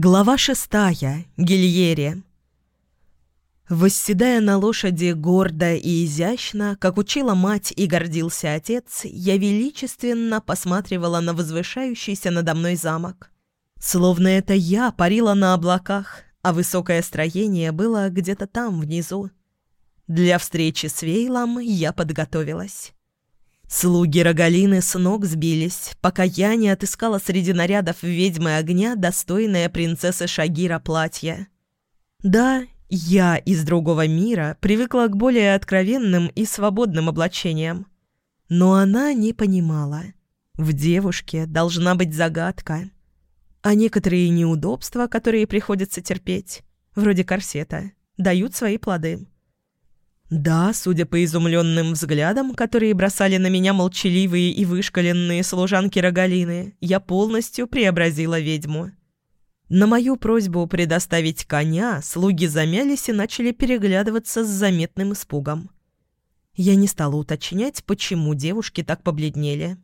Глава шестая. Гильере. Восседая на лошади гордо и изящно, как учила мать и гордился отец, я величественно посматривала на возвышающийся надо мной замок. Словно это я парила на облаках, а высокое строение было где-то там, внизу. Для встречи с Вейлом я подготовилась. Слуги Рогалины с ног сбились, пока я не отыскала среди нарядов ведьмы огня достойное принцессы Шагира платье. Да, я из другого мира привыкла к более откровенным и свободным облачениям. Но она не понимала. В девушке должна быть загадка. А некоторые неудобства, которые приходится терпеть, вроде корсета, дают свои плоды. Да, судя по изумленным взглядам, которые бросали на меня молчаливые и вышкаленные служанки Рогалины, я полностью преобразила ведьму. На мою просьбу предоставить коня слуги замялись и начали переглядываться с заметным испугом. Я не стала уточнять, почему девушки так побледнели.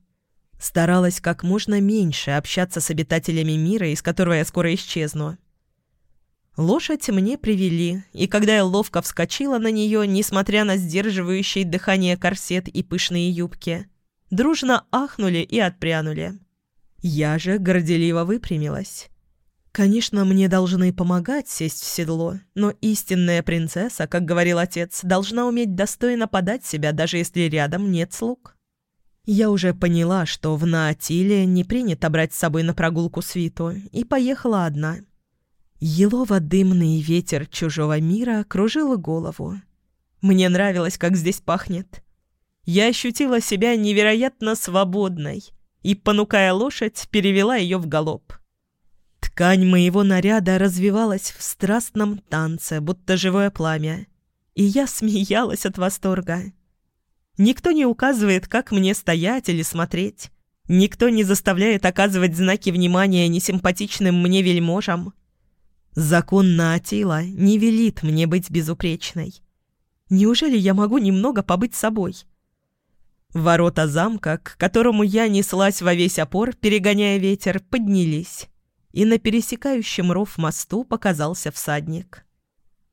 Старалась как можно меньше общаться с обитателями мира, из которого я скоро исчезну. Лошадь мне привели, и когда я ловко вскочила на нее, несмотря на сдерживающий дыхание корсет и пышные юбки, дружно ахнули и отпрянули. Я же горделиво выпрямилась. Конечно, мне должны помогать сесть в седло, но истинная принцесса, как говорил отец, должна уметь достойно подать себя, даже если рядом нет слуг. Я уже поняла, что в Наатиле не принято брать с собой на прогулку свиту, и поехала одна — Елово-дымный ветер чужого мира кружил голову. Мне нравилось, как здесь пахнет. Я ощутила себя невероятно свободной и, понукая лошадь, перевела ее в галоп. Ткань моего наряда развивалась в страстном танце, будто живое пламя, и я смеялась от восторга. Никто не указывает, как мне стоять или смотреть. Никто не заставляет оказывать знаки внимания несимпатичным мне вельможам. Закон Наатила не велит мне быть безупречной. Неужели я могу немного побыть собой? Ворота замка, к которому я неслась во весь опор, перегоняя ветер, поднялись, и на пересекающем ров мосту показался всадник.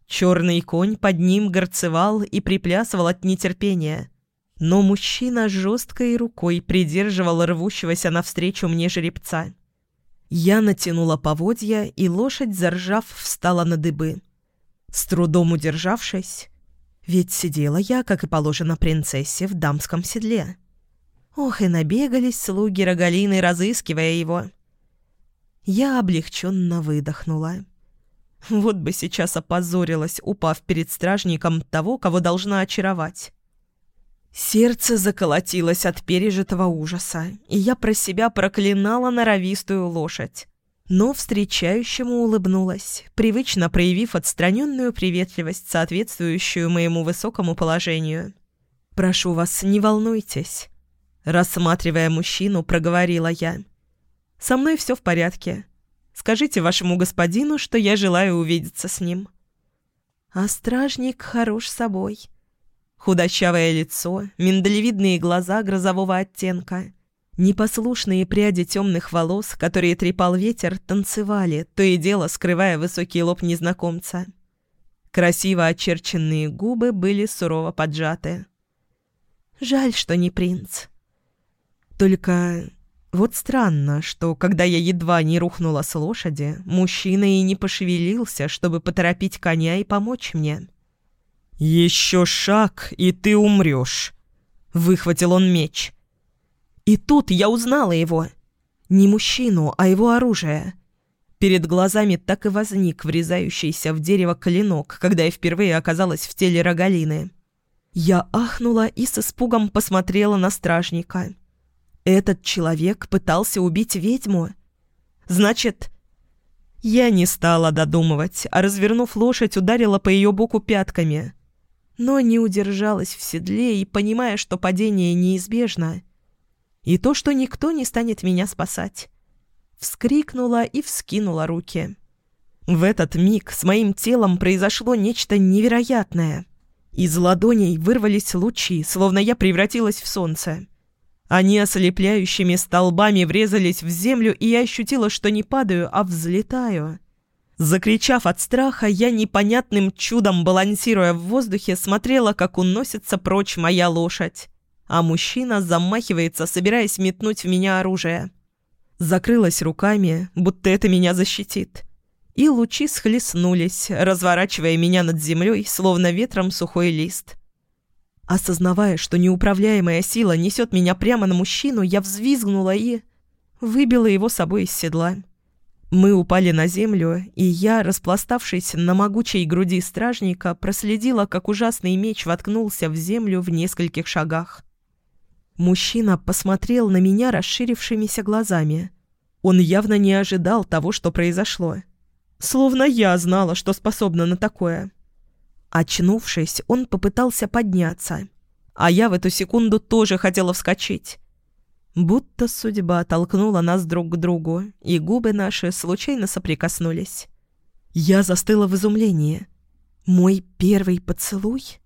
Черный конь под ним горцевал и приплясывал от нетерпения, но мужчина жесткой рукой придерживал рвущегося навстречу мне жеребца. Я натянула поводья, и лошадь, заржав, встала на дыбы. С трудом удержавшись, ведь сидела я, как и положено принцессе, в дамском седле. Ох, и набегались слуги Рогалины, разыскивая его. Я облегченно выдохнула. Вот бы сейчас опозорилась, упав перед стражником того, кого должна очаровать. Сердце заколотилось от пережитого ужаса, и я про себя проклинала норовистую лошадь. Но встречающему улыбнулась, привычно проявив отстраненную приветливость, соответствующую моему высокому положению. «Прошу вас, не волнуйтесь», — рассматривая мужчину, проговорила я. «Со мной все в порядке. Скажите вашему господину, что я желаю увидеться с ним». «А стражник хорош собой», — Худощавое лицо, миндалевидные глаза грозового оттенка. Непослушные пряди темных волос, которые трепал ветер, танцевали, то и дело скрывая высокий лоб незнакомца. Красиво очерченные губы были сурово поджаты. «Жаль, что не принц. Только вот странно, что, когда я едва не рухнула с лошади, мужчина и не пошевелился, чтобы поторопить коня и помочь мне». «Еще шаг, и ты умрешь!» — выхватил он меч. И тут я узнала его. Не мужчину, а его оружие. Перед глазами так и возник врезающийся в дерево клинок, когда я впервые оказалась в теле Рогалины. Я ахнула и с испугом посмотрела на стражника. Этот человек пытался убить ведьму. Значит, я не стала додумывать, а, развернув лошадь, ударила по ее боку пятками но не удержалась в седле и, понимая, что падение неизбежно, и то, что никто не станет меня спасать, вскрикнула и вскинула руки. В этот миг с моим телом произошло нечто невероятное. Из ладоней вырвались лучи, словно я превратилась в солнце. Они ослепляющими столбами врезались в землю, и я ощутила, что не падаю, а взлетаю — Закричав от страха, я непонятным чудом, балансируя в воздухе, смотрела, как уносится прочь моя лошадь. А мужчина замахивается, собираясь метнуть в меня оружие. Закрылась руками, будто это меня защитит. И лучи схлестнулись, разворачивая меня над землей, словно ветром сухой лист. Осознавая, что неуправляемая сила несет меня прямо на мужчину, я взвизгнула и... выбила его собой из седла. Мы упали на землю, и я, распластавшись на могучей груди стражника, проследила, как ужасный меч воткнулся в землю в нескольких шагах. Мужчина посмотрел на меня расширившимися глазами. Он явно не ожидал того, что произошло. Словно я знала, что способна на такое. Очнувшись, он попытался подняться. А я в эту секунду тоже хотела вскочить. Будто судьба толкнула нас друг к другу, и губы наши случайно соприкоснулись. Я застыла в изумлении. Мой первый поцелуй?